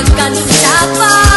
makan siapa?